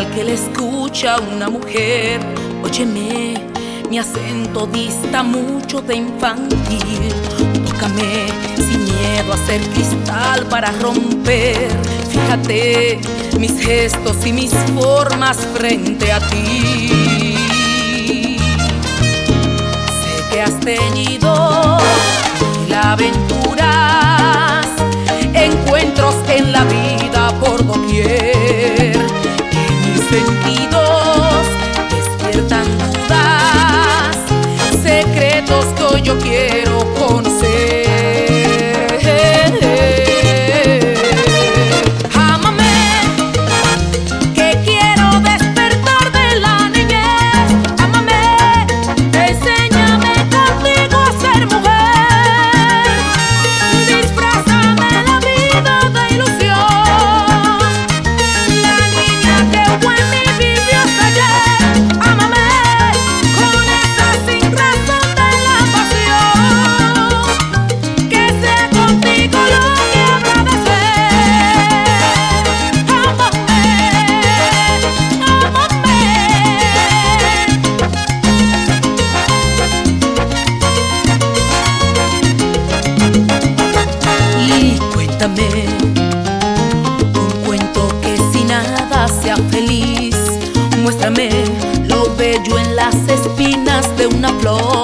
al que le escucha una mujer. Óyeme, mi acento dista mucho de infantil. Tócame sin miedo a ser cristal para romper. Fíjate mis gestos y mis formas frente a ti. flor.